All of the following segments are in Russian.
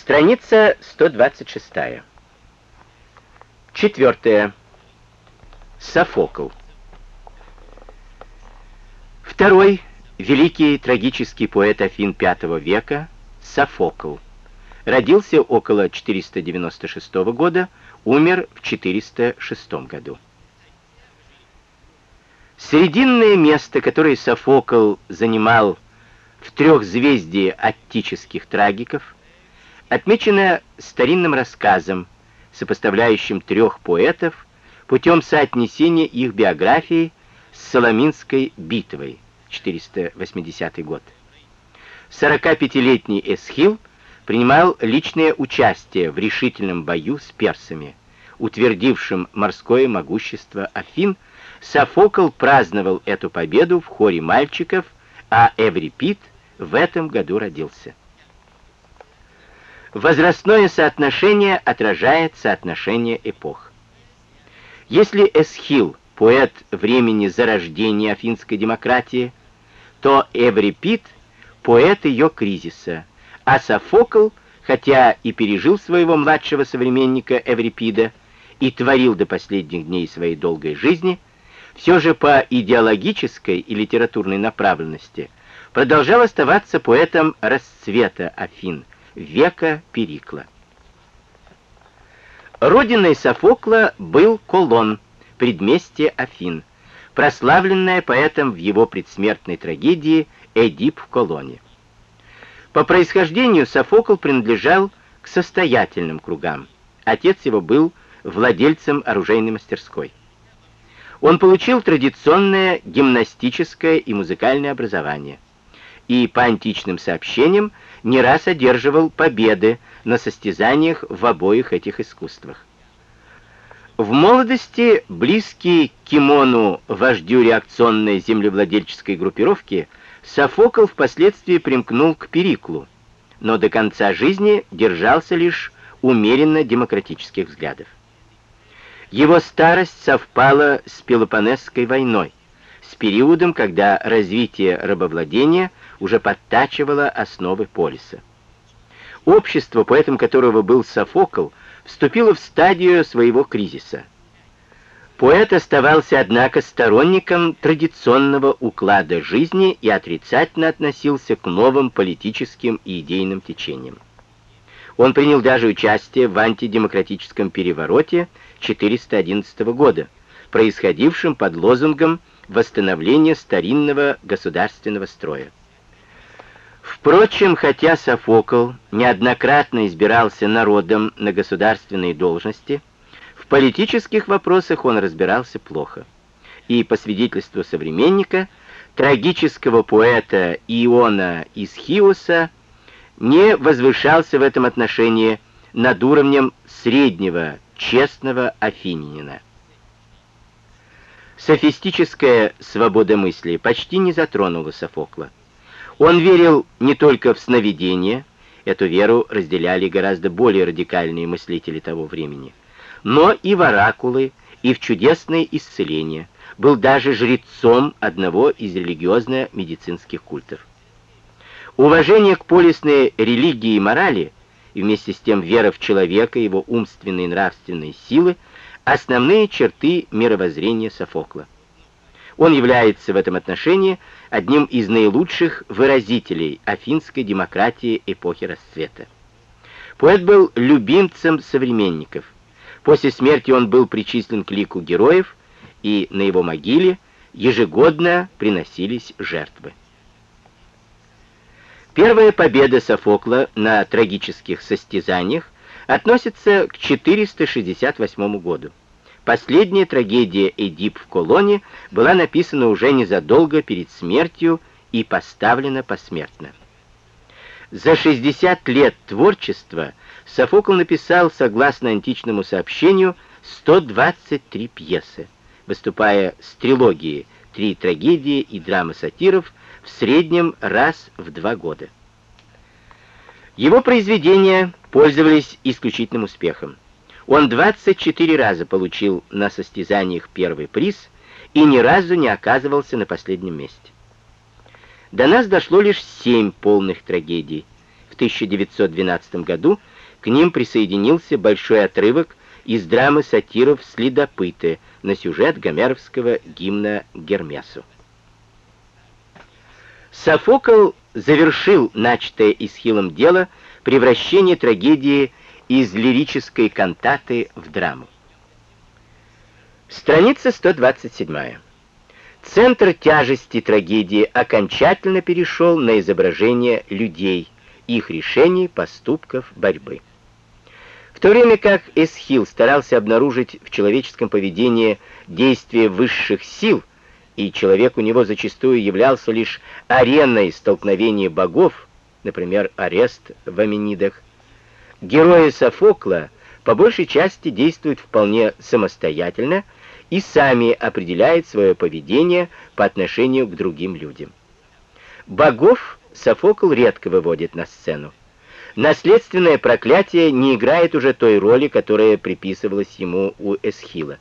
Страница 126. Четвертое. Софокл. Второй великий трагический поэт Афин V века Софокл. Родился около 496 года, умер в 406 году. Срединное место, которое Софокл занимал в трехзвездии аттических трагиков, отмечено старинным рассказом, сопоставляющим трех поэтов путем соотнесения их биографии с Соломинской битвой, 480 год. 45-летний Эсхил принимал личное участие в решительном бою с персами, утвердившим морское могущество Афин, Софокл праздновал эту победу в хоре мальчиков, а Эврипид в этом году родился. Возрастное соотношение отражает соотношение эпох. Если Эсхил — поэт времени зарождения афинской демократии, то Эврипид — поэт ее кризиса, а Софокл, хотя и пережил своего младшего современника Эврипида и творил до последних дней своей долгой жизни, все же по идеологической и литературной направленности продолжал оставаться поэтом расцвета Афин, века Перикла. Родиной Софокла был Колон, предместье Афин, прославленная поэтом в его предсмертной трагедии «Эдип в Колоне». По происхождению Софокл принадлежал к состоятельным кругам. Отец его был владельцем оружейной мастерской. Он получил традиционное гимнастическое и музыкальное образование и по античным сообщениям не раз одерживал победы на состязаниях в обоих этих искусствах. В молодости близкий Кимону, вождю реакционной землевладельческой группировки, Софокл впоследствии примкнул к Периклу, но до конца жизни держался лишь умеренно демократических взглядов. Его старость совпала с Пелопонесской войной, с периодом, когда развитие рабовладения уже подтачивало основы полиса. Общество, поэтом которого был Софокл, вступило в стадию своего кризиса. Поэт оставался, однако, сторонником традиционного уклада жизни и отрицательно относился к новым политическим и идейным течениям. Он принял даже участие в антидемократическом перевороте 411 года, происходившем под лозунгом восстановления старинного государственного строя. Впрочем, хотя Софокл неоднократно избирался народом на государственные должности, в политических вопросах он разбирался плохо. И, по свидетельству современника, трагического поэта Иона из Хиоса не возвышался в этом отношении над уровнем среднего, честного афининина. Софистическая свобода мысли почти не затронула Софокла. Он верил не только в сновидения, эту веру разделяли гораздо более радикальные мыслители того времени, но и в оракулы, и в чудесные исцеления, был даже жрецом одного из религиозно-медицинских культов. Уважение к полисной религии и морали, и вместе с тем вера в человека, его умственные и нравственные силы, основные черты мировоззрения Софокла. Он является в этом отношении одним из наилучших выразителей афинской демократии эпохи расцвета. Поэт был любимцем современников. После смерти он был причислен к лику героев, и на его могиле ежегодно приносились жертвы. Первая победа Софокла на трагических состязаниях относится к 468 году. Последняя трагедия «Эдип в колонне» была написана уже незадолго перед смертью и поставлена посмертно. За 60 лет творчества Софокл написал, согласно античному сообщению, 123 пьесы, выступая с трилогией «Три трагедии» и драмы сатиров в среднем раз в два года. Его произведения пользовались исключительным успехом. Он 24 раза получил на состязаниях первый приз и ни разу не оказывался на последнем месте. До нас дошло лишь семь полных трагедий, в 1912 году к ним присоединился большой отрывок из драмы сатиров «Следопыты» на сюжет гомеровского гимна Гермесу. Софокл завершил начатое Исхилом дело превращение трагедии из лирической кантаты в драму. Страница 127. Центр тяжести трагедии окончательно перешел на изображение людей, их решений, поступков, борьбы. В то время как Эсхил старался обнаружить в человеческом поведении действия высших сил, и человек у него зачастую являлся лишь ареной столкновения богов, например, арест в Аменидах, герои Софокла по большей части действуют вполне самостоятельно и сами определяют свое поведение по отношению к другим людям. Богов Софокл редко выводит на сцену наследственное проклятие не играет уже той роли, которая приписывалась ему у Эсхила.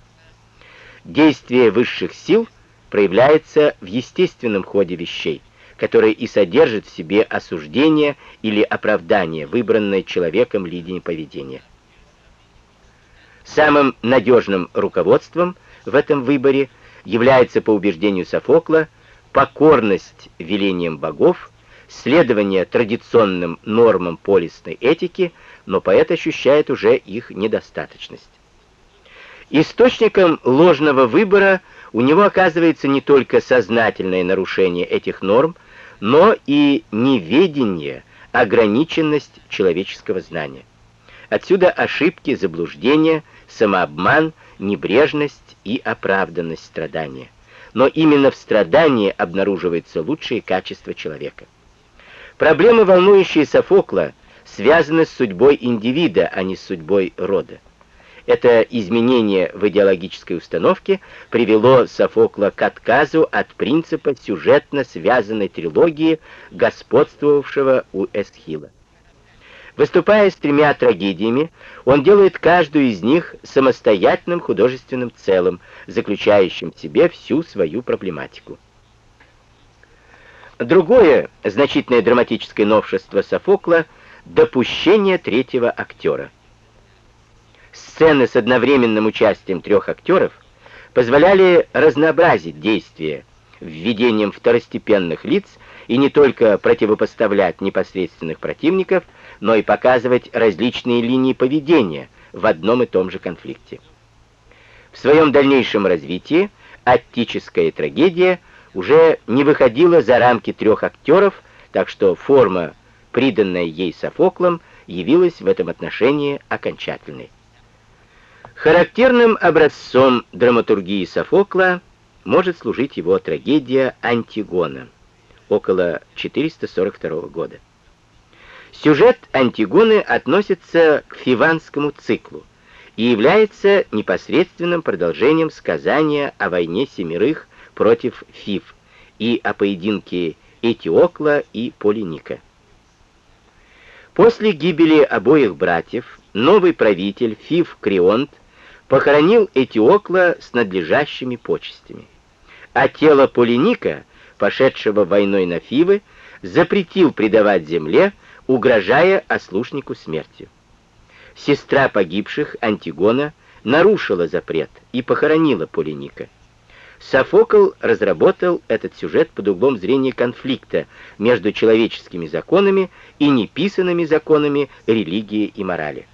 Действие высших сил проявляется в естественном ходе вещей, который и содержит в себе осуждение или оправдание выбранной человеком линии поведения. Самым надежным руководством в этом выборе является, по убеждению Софокла, покорность велениям богов следование традиционным нормам полисной этики, но поэт ощущает уже их недостаточность. Источником ложного выбора у него оказывается не только сознательное нарушение этих норм, но и неведение, ограниченность человеческого знания. Отсюда ошибки, заблуждения, самообман, небрежность и оправданность страдания. Но именно в страдании обнаруживается лучшие качества человека. Проблемы, волнующие Софокла, связаны с судьбой индивида, а не с судьбой рода. Это изменение в идеологической установке привело Софокла к отказу от принципа сюжетно связанной трилогии, господствовавшего у Эсхила. Выступая с тремя трагедиями, он делает каждую из них самостоятельным художественным целым, заключающим в себе всю свою проблематику. Другое значительное драматическое новшество Софокла — допущение третьего актера. Сцены с одновременным участием трех актеров позволяли разнообразить действие введением второстепенных лиц и не только противопоставлять непосредственных противников, но и показывать различные линии поведения в одном и том же конфликте. В своем дальнейшем развитии аттическая трагедия — уже не выходила за рамки трех актеров, так что форма, приданная ей Софоклом, явилась в этом отношении окончательной. Характерным образцом драматургии Софокла может служить его трагедия «Антигона» около 442 года. Сюжет «Антигоны» относится к фиванскому циклу и является непосредственным продолжением сказания о войне семерых против Фив и о поединке Этиокла и Полиника. После гибели обоих братьев новый правитель Фив Крионт похоронил Этиокла с надлежащими почестями, а тело Полиника, пошедшего войной на Фивы, запретил предавать земле, угрожая ослушнику смертью. Сестра погибших, Антигона, нарушила запрет и похоронила Полиника. Софокл разработал этот сюжет под углом зрения конфликта между человеческими законами и неписанными законами религии и морали.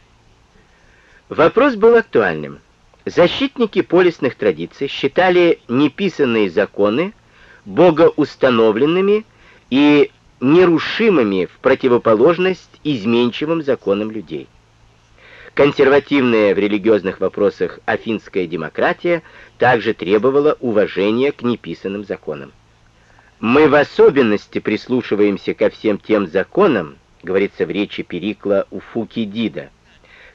Вопрос был актуальным. Защитники полисных традиций считали неписанные законы богоустановленными и нерушимыми в противоположность изменчивым законам людей. Консервативная в религиозных вопросах афинская демократия также требовала уважения к неписанным законам. «Мы в особенности прислушиваемся ко всем тем законам, говорится в речи Перикла у Фукидида,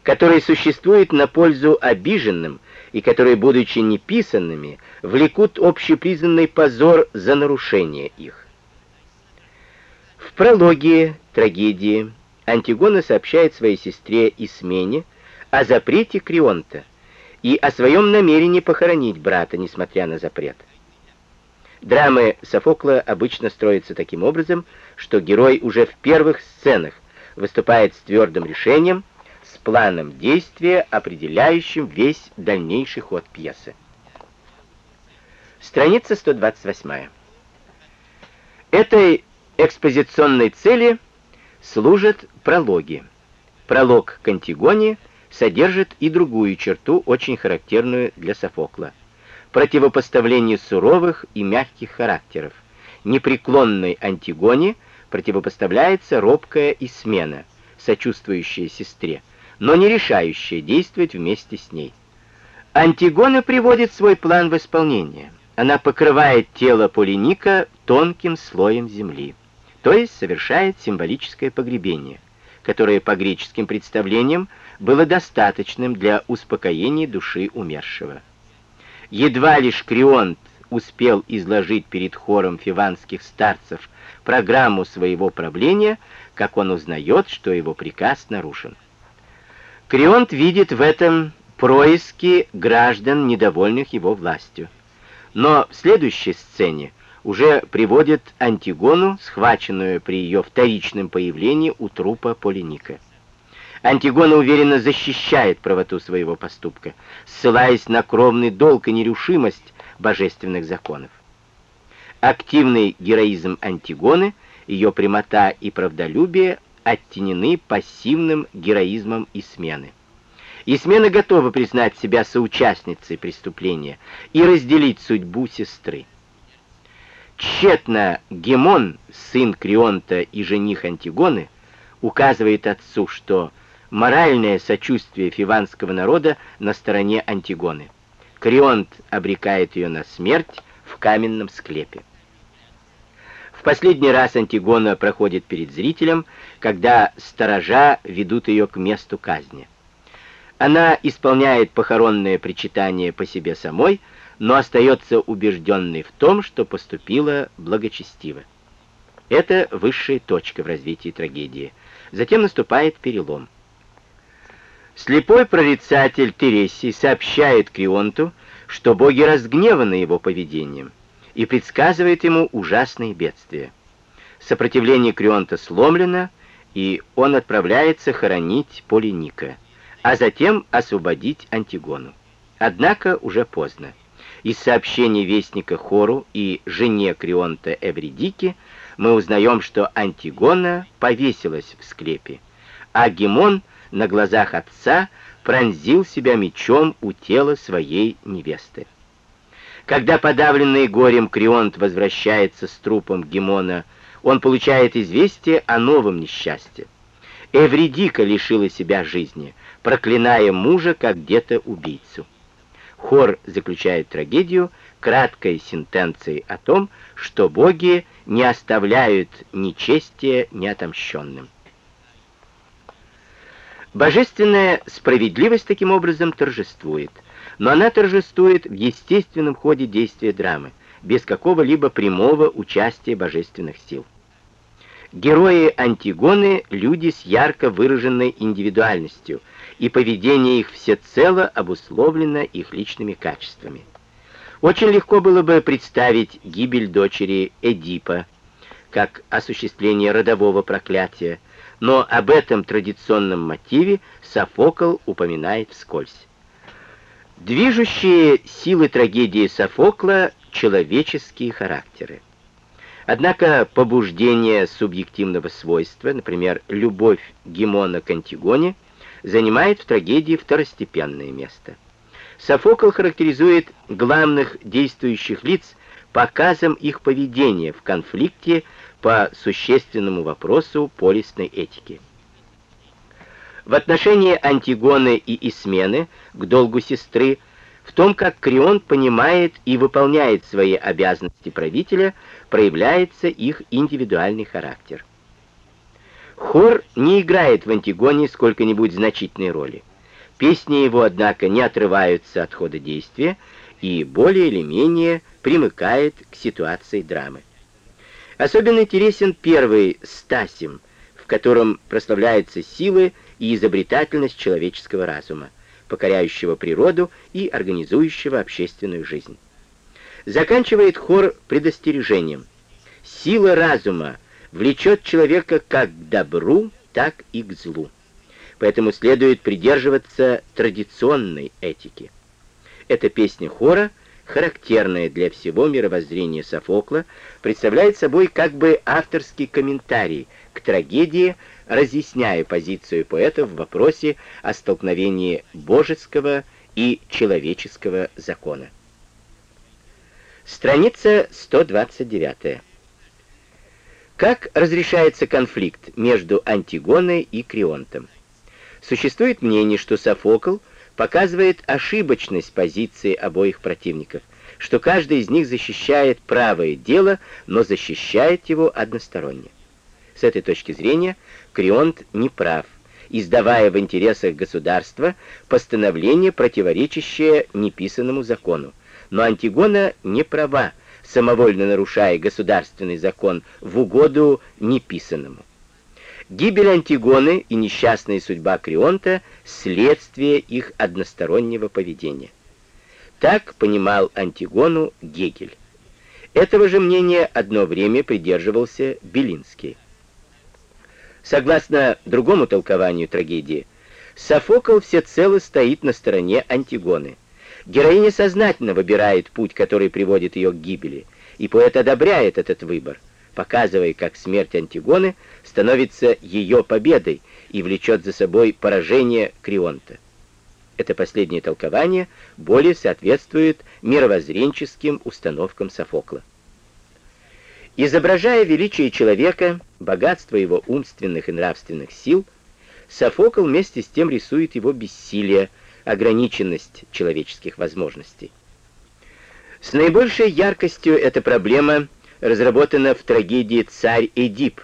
которые существуют на пользу обиженным и которые, будучи неписанными, влекут общепризнанный позор за нарушение их. В прологе трагедии Антигона сообщает своей сестре Исмене о запрете Крионта и о своем намерении похоронить брата, несмотря на запрет. Драмы Софокла обычно строятся таким образом, что герой уже в первых сценах выступает с твердым решением, с планом действия, определяющим весь дальнейший ход пьесы. Страница 128. Этой экспозиционной цели служат прологи. Пролог к Антигоне содержит и другую черту, очень характерную для Софокла. Противопоставление суровых и мягких характеров. Непреклонной Антигоне противопоставляется робкая Исмена, сочувствующая сестре, но не решающая действовать вместе с ней. Антигона приводит свой план в исполнение. Она покрывает тело Полиника тонким слоем земли, то есть совершает символическое погребение, которое по греческим представлениям было достаточным для успокоения души умершего. Едва лишь Крионт успел изложить перед хором фиванских старцев программу своего правления, как он узнает, что его приказ нарушен. Крионт видит в этом происки граждан, недовольных его властью. Но в следующей сцене уже приводит Антигону, схваченную при ее вторичном появлении у трупа Полиника. Антигона уверенно защищает правоту своего поступка, ссылаясь на кровный долг и нерушимость божественных законов. Активный героизм Антигоны, ее прямота и правдолюбие оттенены пассивным героизмом Исмены. Исмена готова признать себя соучастницей преступления и разделить судьбу сестры. Тщетно Гемон, сын Крионта и жених Антигоны, указывает отцу, что моральное сочувствие фиванского народа на стороне Антигоны. Крионт обрекает ее на смерть в каменном склепе. В последний раз Антигона проходит перед зрителем, когда сторожа ведут ее к месту казни. Она исполняет похоронное причитание по себе самой, но остается убежденной в том, что поступила благочестиво. Это высшая точка в развитии трагедии. Затем наступает перелом. Слепой прорицатель Тересий сообщает Крионту, что боги разгневаны его поведением и предсказывает ему ужасные бедствия. Сопротивление Крионта сломлено, и он отправляется хоронить Полиника, а затем освободить Антигону. Однако уже поздно. Из сообщений вестника Хору и жене Крионта Эвридики мы узнаем, что Антигона повесилась в склепе, а Гимон — на глазах отца пронзил себя мечом у тела своей невесты. Когда подавленный горем Крионт возвращается с трупом Гемона, он получает известие о новом несчастье. Эвридика лишила себя жизни, проклиная мужа как где-то убийцу. Хор заключает трагедию краткой сентенцией о том, что боги не оставляют ни чести неотомщенным. Божественная справедливость таким образом торжествует, но она торжествует в естественном ходе действия драмы, без какого-либо прямого участия божественных сил. Герои Антигоны — люди с ярко выраженной индивидуальностью, и поведение их всецело обусловлено их личными качествами. Очень легко было бы представить гибель дочери Эдипа, как осуществление родового проклятия, но об этом традиционном мотиве Софокл упоминает вскользь. Движущие силы трагедии Софокла — человеческие характеры. Однако побуждение субъективного свойства, например, любовь Гимона к Антигоне, занимает в трагедии второстепенное место. Софокл характеризует главных действующих лиц показом их поведения в конфликте по существенному вопросу полисной этики. В отношении Антигоны и Исмены к долгу сестры, в том, как Крион понимает и выполняет свои обязанности правителя, проявляется их индивидуальный характер. Хор не играет в Антигоне сколько-нибудь значительной роли. Песни его, однако, не отрываются от хода действия и более или менее примыкает к ситуации драмы. Особенно интересен первый «Стасим», в котором прославляются силы и изобретательность человеческого разума, покоряющего природу и организующего общественную жизнь. Заканчивает хор предостережением. Сила разума влечет человека как к добру, так и к злу. Поэтому следует придерживаться традиционной этики. Эта песня хора, характерная для всего мировоззрения Софокла, представляет собой как бы авторский комментарий к трагедии, разъясняя позицию поэта в вопросе о столкновении божеского и человеческого закона. Страница 129. Как разрешается конфликт между Антигоной и Крионтом? Существует мнение, что Софокл показывает ошибочность позиции обоих противников, что каждый из них защищает правое дело, но защищает его односторонне. С этой точки зрения Крионт не прав, издавая в интересах государства постановление, противоречащее неписанному закону. Но Антигона не права, самовольно нарушая государственный закон в угоду неписанному. Гибель Антигоны и несчастная судьба Крионта – следствие их одностороннего поведения. Так понимал Антигону Гегель. Этого же мнения одно время придерживался Белинский. Согласно другому толкованию трагедии, Софокл всецело стоит на стороне Антигоны – Героиня сознательно выбирает путь, который приводит ее к гибели, и поэт одобряет этот выбор, показывая, как смерть Антигоны становится ее победой и влечет за собой поражение Крионта. Это последнее толкование более соответствует мировоззренческим установкам Софокла. Изображая величие человека, богатство его умственных и нравственных сил, Софокл вместе с тем рисует его бессилие, ограниченность человеческих возможностей. С наибольшей яркостью эта проблема разработана в трагедии «Царь Эдип»,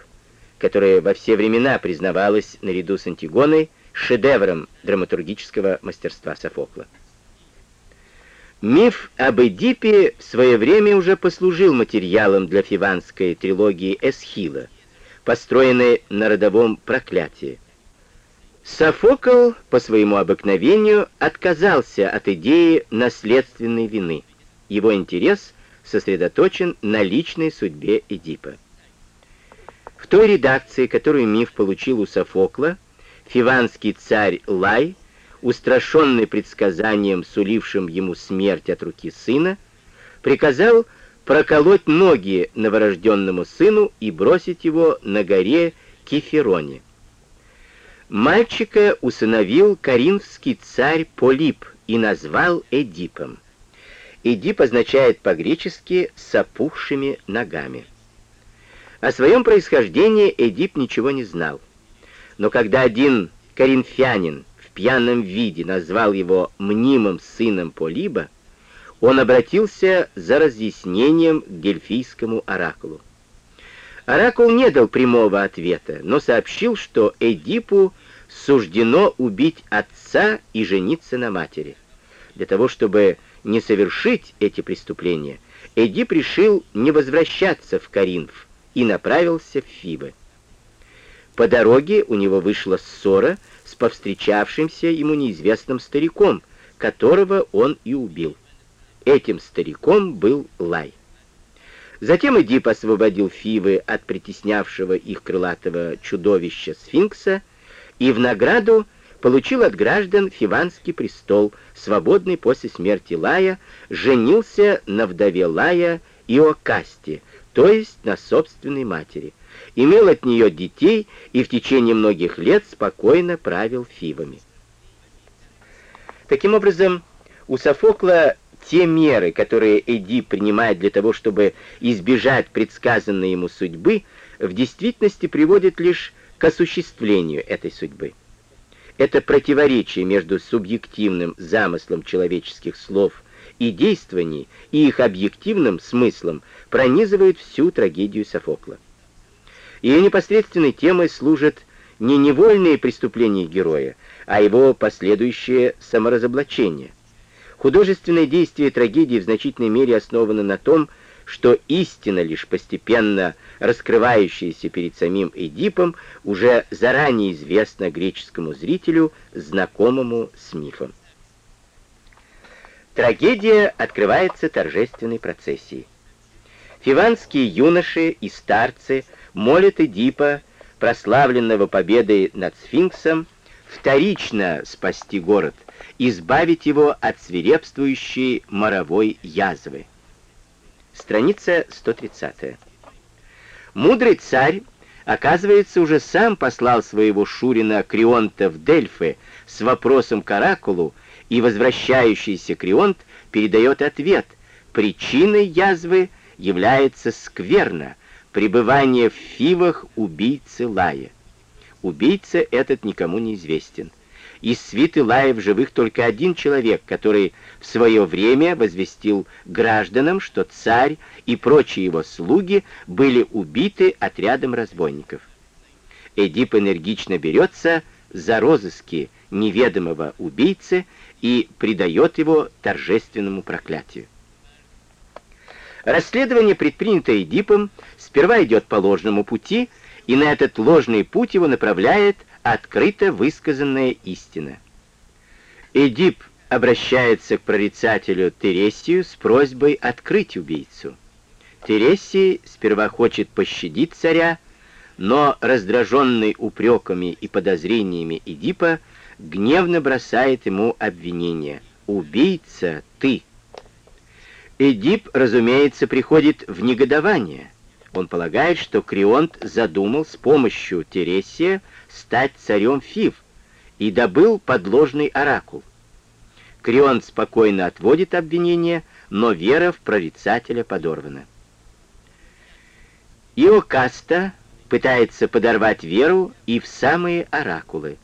которая во все времена признавалась наряду с Антигоной шедевром драматургического мастерства Софокла. Миф об Эдипе в свое время уже послужил материалом для фиванской трилогии Эсхила, построенной на родовом проклятии. Софокл по своему обыкновению отказался от идеи наследственной вины. Его интерес сосредоточен на личной судьбе Эдипа. В той редакции, которую миф получил у Софокла, фиванский царь Лай, устрашенный предсказанием, сулившим ему смерть от руки сына, приказал проколоть ноги новорожденному сыну и бросить его на горе Кефероне. Мальчика усыновил коринфский царь Полип и назвал Эдипом. Эдип означает по-гречески «с опухшими ногами». О своем происхождении Эдип ничего не знал. Но когда один коринфянин пьяном виде назвал его мнимым сыном Полиба, он обратился за разъяснением к дельфийскому оракулу. Оракул не дал прямого ответа, но сообщил, что Эдипу суждено убить отца и жениться на матери. Для того, чтобы не совершить эти преступления, Эдип решил не возвращаться в Каринф и направился в Фибы. По дороге у него вышла ссора с повстречавшимся ему неизвестным стариком, которого он и убил. Этим стариком был Лай. Затем Эдип освободил Фивы от притеснявшего их крылатого чудовища сфинкса и в награду получил от граждан Фиванский престол, свободный после смерти Лая, женился на вдове Лая Иокасте, то есть на собственной матери, имел от нее детей и в течение многих лет спокойно правил Фивами. Таким образом, у Софокла те меры, которые Эдип принимает для того, чтобы избежать предсказанной ему судьбы, в действительности приводят лишь к осуществлению этой судьбы. Это противоречие между субъективным замыслом человеческих слов и действований и их объективным смыслом пронизывает всю трагедию Софокла. Ее непосредственной темой служат не невольные преступления героя, а его последующее саморазоблачение – Художественное действие трагедии в значительной мере основано на том, что истина, лишь постепенно раскрывающаяся перед самим Эдипом, уже заранее известна греческому зрителю, знакомому с мифом. Трагедия открывается торжественной процессией. Фиванские юноши и старцы молят Эдипа прославленного победой над сфинксом, вторично спасти город, избавить его от свирепствующей моровой язвы. Страница 130. Мудрый царь, оказывается, уже сам послал своего Шурина Крионта в Дельфы с вопросом к Оракулу, и возвращающийся Крионт передает ответ. Причиной язвы является скверно, пребывание в фивах убийцы Лая. Убийца этот никому не известен. Из свиты Лая в живых только один человек, который в свое время возвестил гражданам, что царь и прочие его слуги были убиты отрядом разбойников. Эдип энергично берется за розыски неведомого убийцы и предает его торжественному проклятию. Расследование, предпринятое Эдипом, сперва идет по ложному пути, и на этот ложный путь его направляет открыто высказанная истина. Эдип обращается к прорицателю Тересию с просьбой открыть убийцу. Тересий сперва хочет пощадить царя, но раздраженный упреками и подозрениями Эдипа гневно бросает ему обвинение. «Убийца ты!» Эдип, разумеется, приходит в негодование. Он полагает, что Крионт задумал с помощью Тересия стать царем Фив и добыл подложный оракул. Крионт спокойно отводит обвинение, но вера в прорицателя подорвана. Иокаста пытается подорвать веру и в самые оракулы.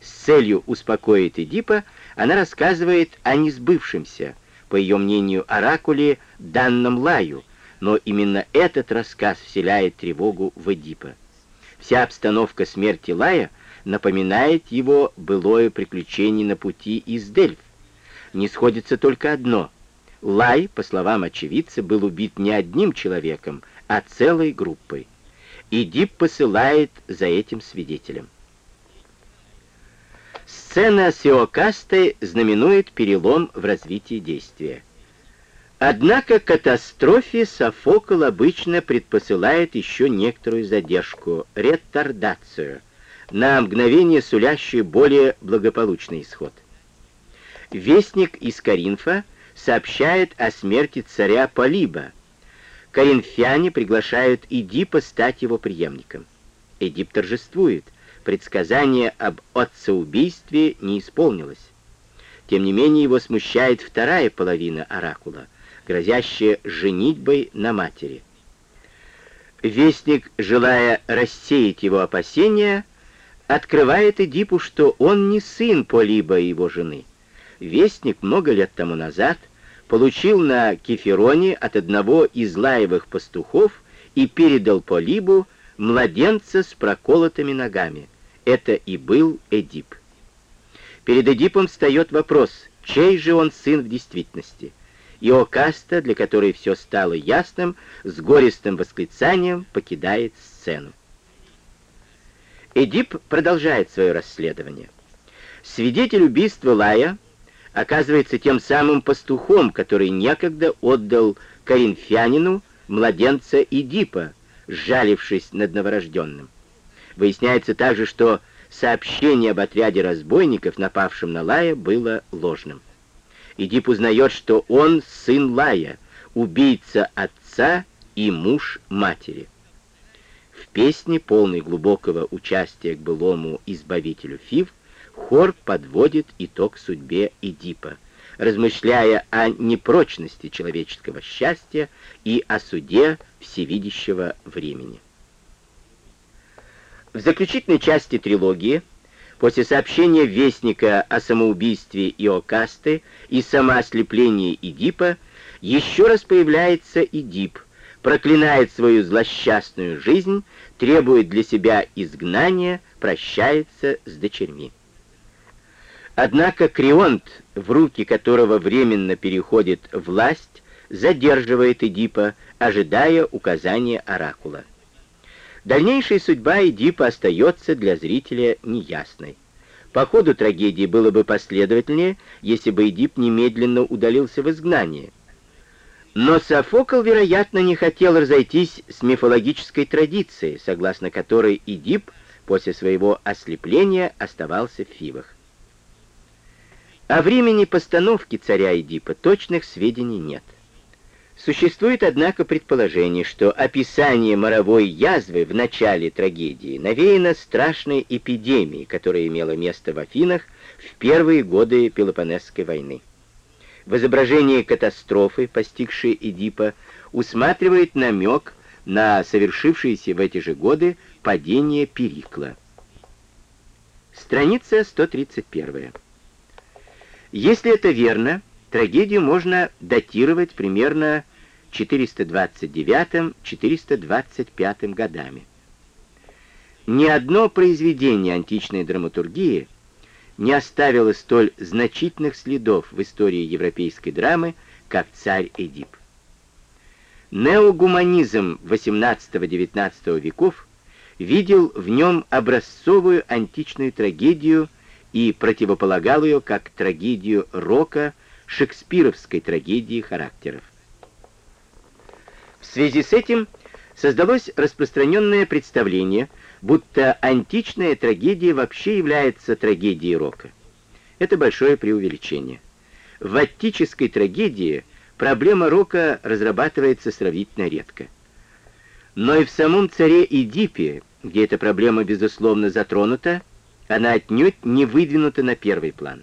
С целью успокоить Эдипа она рассказывает о несбывшемся, по ее мнению, оракуле, данном Лаю, но именно этот рассказ вселяет тревогу в Эдипа. Вся обстановка смерти Лая напоминает его былое приключение на пути из Дельф. Не сходится только одно. Лай, по словам очевидца, был убит не одним человеком, а целой группой. Эдип посылает за этим свидетелем. Сцена с Иокастой знаменует перелом в развитии действия. Однако катастрофе Софокл обычно предпосылает еще некоторую задержку, ретардацию, на мгновение сулящую более благополучный исход. Вестник из Каринфа сообщает о смерти царя Полиба. Коринфяне приглашают Эдипа стать его преемником. Эдип торжествует, предсказание об отцеубийстве не исполнилось. Тем не менее его смущает вторая половина оракула — грозящее женитьбой на матери. Вестник, желая рассеять его опасения, открывает Эдипу, что он не сын Полиба и его жены. Вестник много лет тому назад получил на Кефероне от одного из лаевых пастухов и передал Полибу младенца с проколотыми ногами. Это и был Эдип. Перед Эдипом встает вопрос, чей же он сын в действительности? Иокаста, для которой все стало ясным, с гористым восклицанием покидает сцену. Эдип продолжает свое расследование. Свидетель убийства Лая оказывается тем самым пастухом, который некогда отдал коринфянину младенца Эдипа, сжалившись над новорожденным. Выясняется также, что сообщение об отряде разбойников, напавшем на Лая, было ложным. Эдип узнает, что он сын Лая, убийца отца и муж матери. В песне, полной глубокого участия к былому избавителю Фив, хор подводит итог судьбе Эдипа, размышляя о непрочности человеческого счастья и о суде всевидящего времени. В заключительной части трилогии После сообщения Вестника о самоубийстве Иокасты и самоослеплении Идипа, еще раз появляется Идип, проклинает свою злосчастную жизнь, требует для себя изгнания, прощается с дочерьми. Однако Крионт, в руки которого временно переходит власть, задерживает Эдипа, ожидая указания Оракула. Дальнейшая судьба Эдипа остается для зрителя неясной. По ходу трагедии было бы последовательнее, если бы Эдип немедленно удалился в изгнание. Но Софокл, вероятно, не хотел разойтись с мифологической традицией, согласно которой Эдип после своего ослепления оставался в Фивах. О времени постановки царя Эдипа точных сведений нет. Существует, однако, предположение, что описание моровой язвы в начале трагедии навеяно страшной эпидемией, которая имела место в Афинах в первые годы Пелопонесской войны. В изображении катастрофы, постигшей Эдипа, усматривает намек на совершившееся в эти же годы падение Перикла. Страница 131. Если это верно, трагедию можно датировать примерно 429-425 годами. Ни одно произведение античной драматургии не оставило столь значительных следов в истории европейской драмы, как «Царь Эдип». Неогуманизм XVIII-XIX веков видел в нем образцовую античную трагедию и противополагал ее как трагедию рока шекспировской трагедии характеров. В связи с этим создалось распространенное представление, будто античная трагедия вообще является трагедией рока. Это большое преувеличение. В аттической трагедии проблема рока разрабатывается сравнительно редко. Но и в самом царе Эдипе, где эта проблема безусловно затронута, она отнюдь не выдвинута на первый план.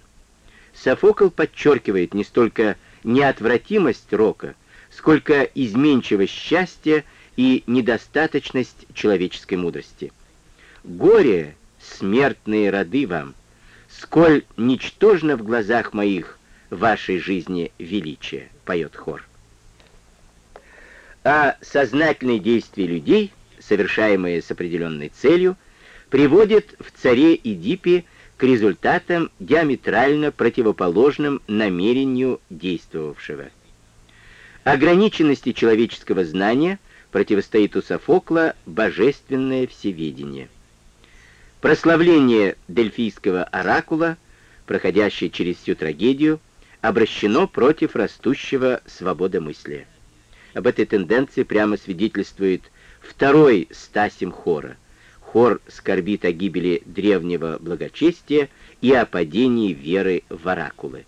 Софокл подчеркивает не столько неотвратимость рока, сколько изменчивость счастья и недостаточность человеческой мудрости. Горе, смертные роды вам, сколь ничтожно в глазах моих вашей жизни величие, поет хор. А сознательные действия людей, совершаемые с определенной целью, приводят в царе Эдипе к результатам диаметрально противоположным намерению действовавшего. Ограниченности человеческого знания противостоит у Софокла божественное всеведение. Прославление дельфийского оракула, проходящее через всю трагедию, обращено против растущего свободомыслия. Об этой тенденции прямо свидетельствует второй стасим хора — Хор скорбит о гибели древнего благочестия и о падении веры в оракулы.